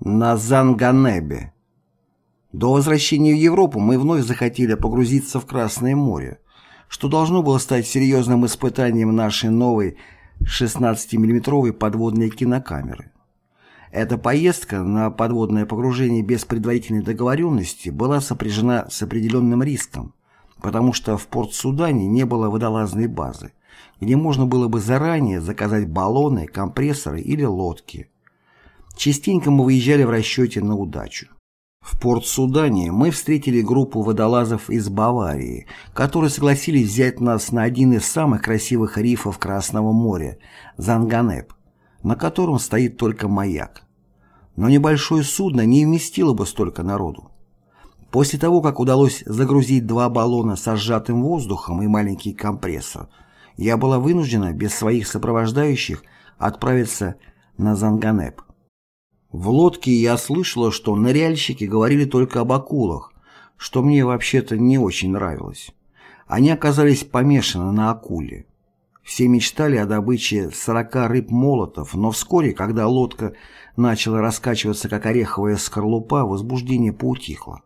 На Занганебе. До возвращения в Европу мы вновь захотели погрузиться в Красное море, что должно было стать серьезным испытанием нашей новой 16-миллиметровой подводной кинокамеры. Эта поездка на подводное погружение без предварительной договоренности была сопряжена с определенным риском, потому что в Порт-Судане не было водолазной базы, где можно было бы заранее заказать баллоны, компрессоры или лодки. Частенько мы выезжали в расчете на удачу. В Порт-Судане мы встретили группу водолазов из Баварии, которые согласились взять нас на один из самых красивых рифов Красного моря – Занганеп, на котором стоит только маяк. Но небольшое судно не вместило бы столько народу. После того, как удалось загрузить два баллона со сжатым воздухом и маленький компрессор, я была вынуждена без своих сопровождающих отправиться на Занганеп. В лодке я слышала, что ныряльщики говорили только об акулах, что мне вообще-то не очень нравилось. Они оказались помешаны на акуле. Все мечтали о добыче 40 рыб-молотов, но вскоре, когда лодка начала раскачиваться как ореховая скорлупа, возбуждение поутихло.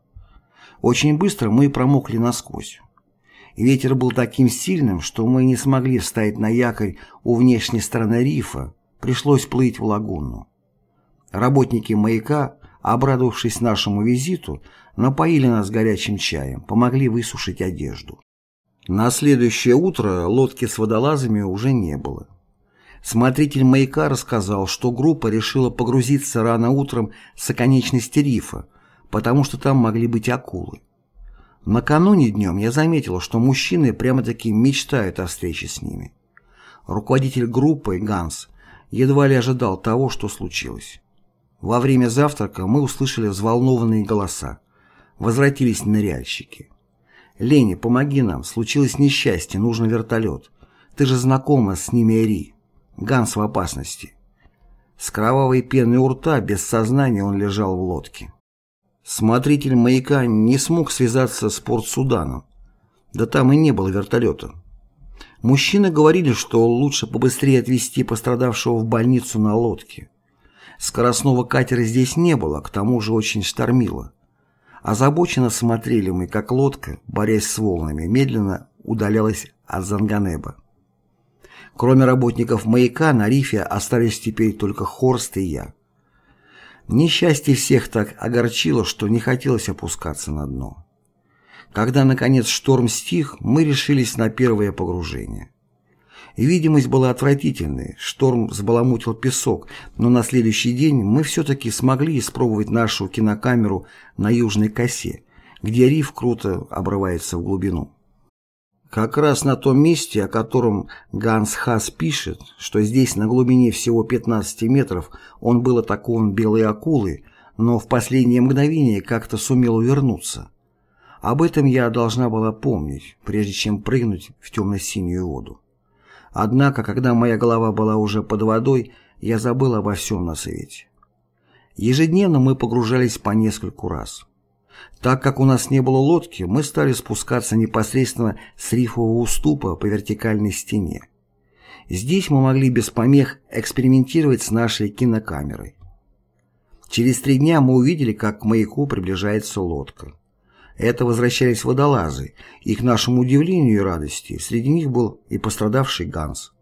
Очень быстро мы промокли насквозь. Ветер был таким сильным, что мы не смогли встать на якорь у внешней стороны рифа, пришлось плыть в лагуну. Работники маяка, обрадовавшись нашему визиту, напоили нас горячим чаем, помогли высушить одежду. На следующее утро лодки с водолазами уже не было. Смотритель маяка рассказал, что группа решила погрузиться рано утром с оконечности рифа, потому что там могли быть акулы. Накануне днем я заметил, что мужчины прямо-таки мечтают о встрече с ними. Руководитель группы, Ганс, едва ли ожидал того, что случилось. Во время завтрака мы услышали взволнованные голоса. Возвратились ныряльщики. «Леня, помоги нам, случилось несчастье, нужен вертолет. Ты же знакома с ними Эри. Ганс в опасности». С кровавой пеной у рта, без сознания, он лежал в лодке. Смотритель маяка не смог связаться с Порт-Суданом. Да там и не было вертолета. Мужчины говорили, что лучше побыстрее отвезти пострадавшего в больницу на лодке. Скоростного катера здесь не было, к тому же очень штормило. Озабоченно смотрели мы, как лодка, борясь с волнами, медленно удалялась от Занганеба. Кроме работников маяка, на рифе остались теперь только Хорст и я. Несчастье всех так огорчило, что не хотелось опускаться на дно. Когда, наконец, шторм стих, мы решились на первое погружение. Видимость была отвратительной, шторм взбаламутил песок, но на следующий день мы все-таки смогли испробовать нашу кинокамеру на южной косе, где риф круто обрывается в глубину. Как раз на том месте, о котором Ганс Хас пишет, что здесь на глубине всего 15 метров он был атакован белой акулой, но в последнее мгновение как-то сумел увернуться. Об этом я должна была помнить, прежде чем прыгнуть в темно-синюю воду. Однако, когда моя голова была уже под водой, я забыл обо всем на свете. Ежедневно мы погружались по нескольку раз. Так как у нас не было лодки, мы стали спускаться непосредственно с рифового уступа по вертикальной стене. Здесь мы могли без помех экспериментировать с нашей кинокамерой. Через три дня мы увидели, как к маяку приближается лодка. Это возвращались водолазы, и к нашему удивлению и радости среди них был и пострадавший Ганс.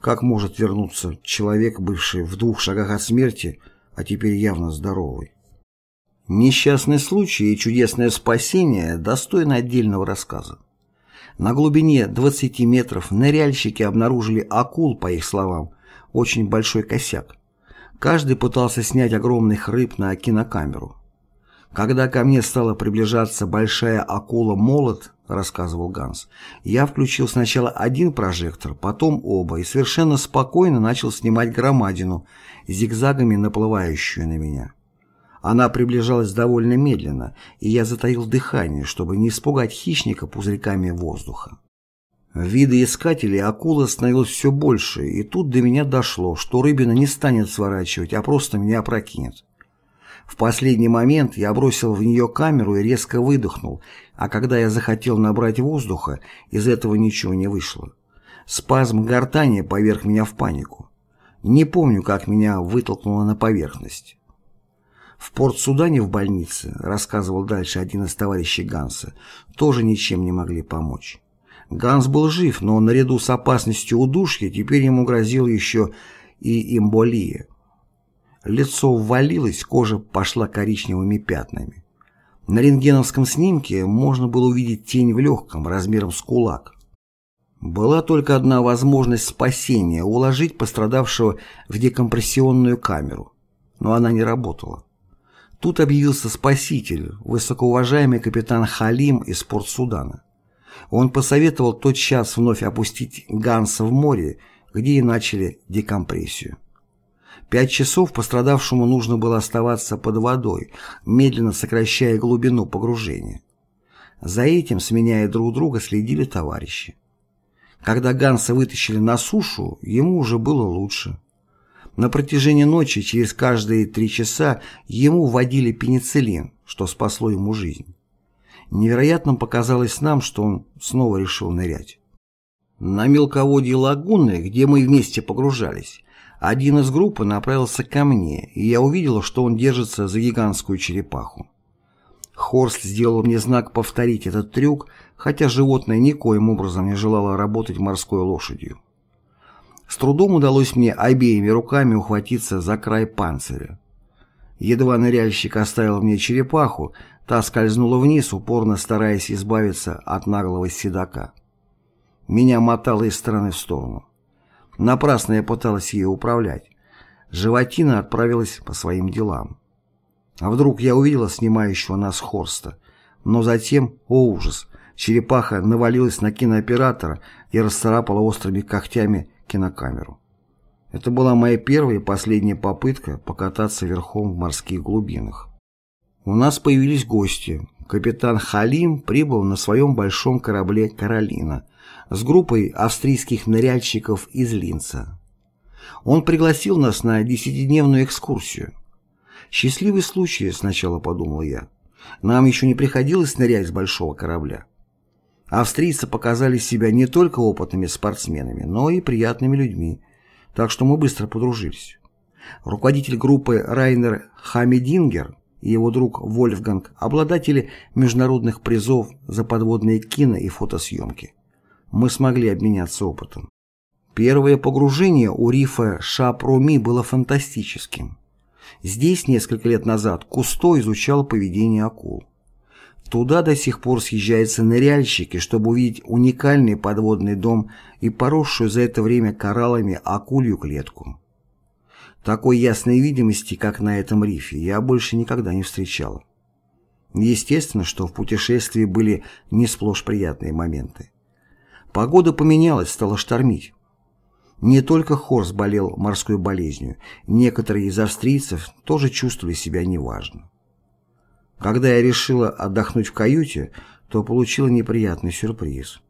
Как может вернуться человек, бывший в двух шагах от смерти, а теперь явно здоровый? Несчастный случай и чудесное спасение достойны отдельного рассказа. На глубине 20 метров ныряльщики обнаружили акул, по их словам, очень большой косяк. Каждый пытался снять огромных рыб на кинокамеру. «Когда ко мне стала приближаться большая акула-молот», — рассказывал Ганс, «я включил сначала один прожектор, потом оба, и совершенно спокойно начал снимать громадину, зигзагами наплывающую на меня». Она приближалась довольно медленно, и я затаил дыхание, чтобы не испугать хищника пузырьками воздуха. Виды искателей акула становилось все больше, и тут до меня дошло, что рыбина не станет сворачивать, а просто меня опрокинет. В последний момент я бросил в нее камеру и резко выдохнул, а когда я захотел набрать воздуха, из этого ничего не вышло. Спазм гортани поверх меня в панику. Не помню, как меня вытолкнуло на поверхность. В Порт-Судане в больнице, рассказывал дальше один из товарищей Ганса, тоже ничем не могли помочь. Ганс был жив, но наряду с опасностью удушья теперь ему грозил еще и эмболия. Лицо ввалилось, кожа пошла коричневыми пятнами. На рентгеновском снимке можно было увидеть тень в легком, размером с кулак. Была только одна возможность спасения – уложить пострадавшего в декомпрессионную камеру. Но она не работала. Тут объявился спаситель, высокоуважаемый капитан Халим из Порт-Судана. Он посоветовал тот час вновь опустить Ганса в море, где и начали декомпрессию. Пять часов пострадавшему нужно было оставаться под водой, медленно сокращая глубину погружения. За этим, сменяя друг друга, следили товарищи. Когда Ганса вытащили на сушу, ему уже было лучше. На протяжении ночи через каждые три часа ему вводили пенициллин, что спасло ему жизнь. Невероятным показалось нам, что он снова решил нырять. На мелководье лагуны, где мы вместе погружались, один из группы направился ко мне, и я увидел, что он держится за гигантскую черепаху. Хорст сделал мне знак повторить этот трюк, хотя животное никоим образом не желало работать морской лошадью. С трудом удалось мне обеими руками ухватиться за край панциря. Едва ныряльщик оставил мне черепаху, та скользнула вниз, упорно стараясь избавиться от наглого седока. Меня мотало из стороны в сторону. Напрасно я пыталась ее управлять. Животина отправилась по своим делам. А вдруг я увидела снимающего нас Хорста. Но затем, о ужас, черепаха навалилась на кинооператора и расцарапала острыми когтями кинокамеру. Это была моя первая и последняя попытка покататься верхом в морских глубинах. У нас появились гости. Капитан Халим прибыл на своем большом корабле «Каролина» с группой австрийских ныряльщиков из Линца. Он пригласил нас на десятидневную экскурсию. Счастливый случай, сначала подумал я. Нам еще не приходилось нырять с большого корабля. Австрийцы показали себя не только опытными спортсменами, но и приятными людьми, так что мы быстро подружились. Руководитель группы Райнер Хамедингер и его друг Вольфганг – обладатели международных призов за подводные кино и фотосъемки мы смогли обменяться опытом. Первое погружение у рифа Шапроми было фантастическим. Здесь несколько лет назад Кусто изучал поведение акул. Туда до сих пор съезжаются ныряльщики, чтобы увидеть уникальный подводный дом и поросшую за это время кораллами акулью клетку. Такой ясной видимости, как на этом рифе, я больше никогда не встречал. Естественно, что в путешествии были не сплошь приятные моменты. Погода поменялась, стало штормить. Не только Хорс болел морской болезнью, некоторые из австрийцев тоже чувствовали себя неважно. Когда я решила отдохнуть в каюте, то получила неприятный сюрприз.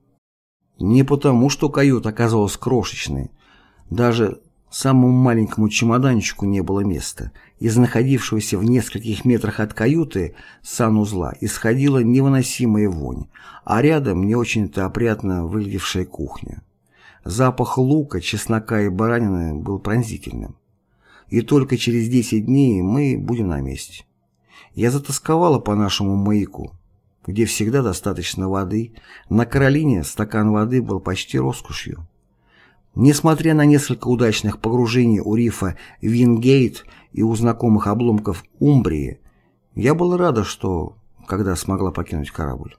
Не потому, что каюта оказалась крошечной, даже самому маленькому чемоданчику не было места. Из находившегося в нескольких метрах от каюты санузла исходила невыносимая вонь, а рядом не очень-то опрятно выглядевшая кухня. Запах лука, чеснока и баранины был пронзительным. И только через 10 дней мы будем на месте. Я затасковала по нашему маяку, где всегда достаточно воды. На Каролине стакан воды был почти роскошью. Несмотря на несколько удачных погружений у рифа Вингейт и у знакомых обломков Умбрии, я была рада, что когда смогла покинуть корабль.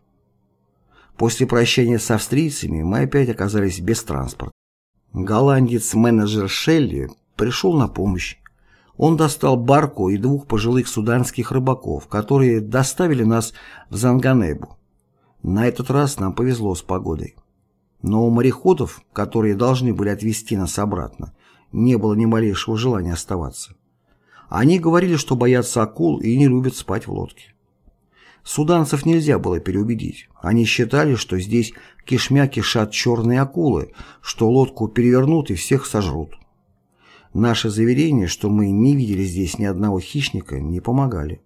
После прощания с австрийцами мы опять оказались без транспорта. Голландец-менеджер Шелли пришел на помощь. Он достал барку и двух пожилых суданских рыбаков, которые доставили нас в Занганебу. На этот раз нам повезло с погодой. Но у мореходов, которые должны были отвезти нас обратно, не было ни малейшего желания оставаться. Они говорили, что боятся акул и не любят спать в лодке. Суданцев нельзя было переубедить. Они считали, что здесь кишмя кишат черные акулы, что лодку перевернут и всех сожрут. Наши заверения, что мы не видели здесь ни одного хищника, не помогали.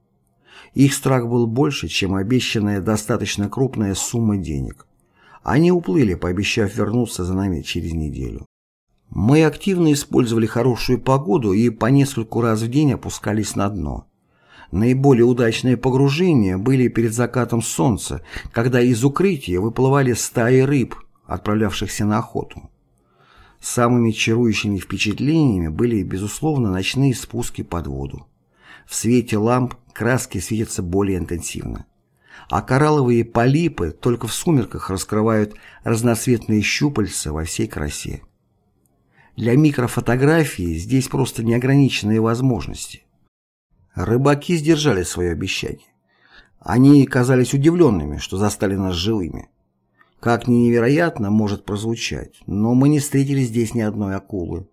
Их страх был больше, чем обещанная достаточно крупная сумма денег. Они уплыли, пообещав вернуться за нами через неделю. Мы активно использовали хорошую погоду и по нескольку раз в день опускались на дно. Наиболее удачные погружения были перед закатом солнца, когда из укрытия выплывали стаи рыб, отправлявшихся на охоту. Самыми чарующими впечатлениями были, безусловно, ночные спуски под воду. В свете ламп краски светятся более интенсивно. А коралловые полипы только в сумерках раскрывают разноцветные щупальца во всей красе. Для микрофотографии здесь просто неограниченные возможности. Рыбаки сдержали свое обещание. Они казались удивленными, что застали нас живыми. Как ни невероятно может прозвучать, но мы не встретили здесь ни одной акулы.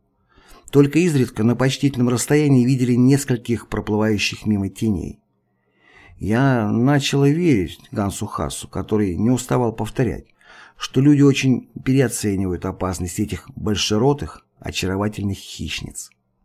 Только изредка на почтительном расстоянии видели нескольких проплывающих мимо теней. Я начала верить Гансу Хассу, который не уставал повторять, что люди очень переоценивают опасность этих большеротых, очаровательных хищниц.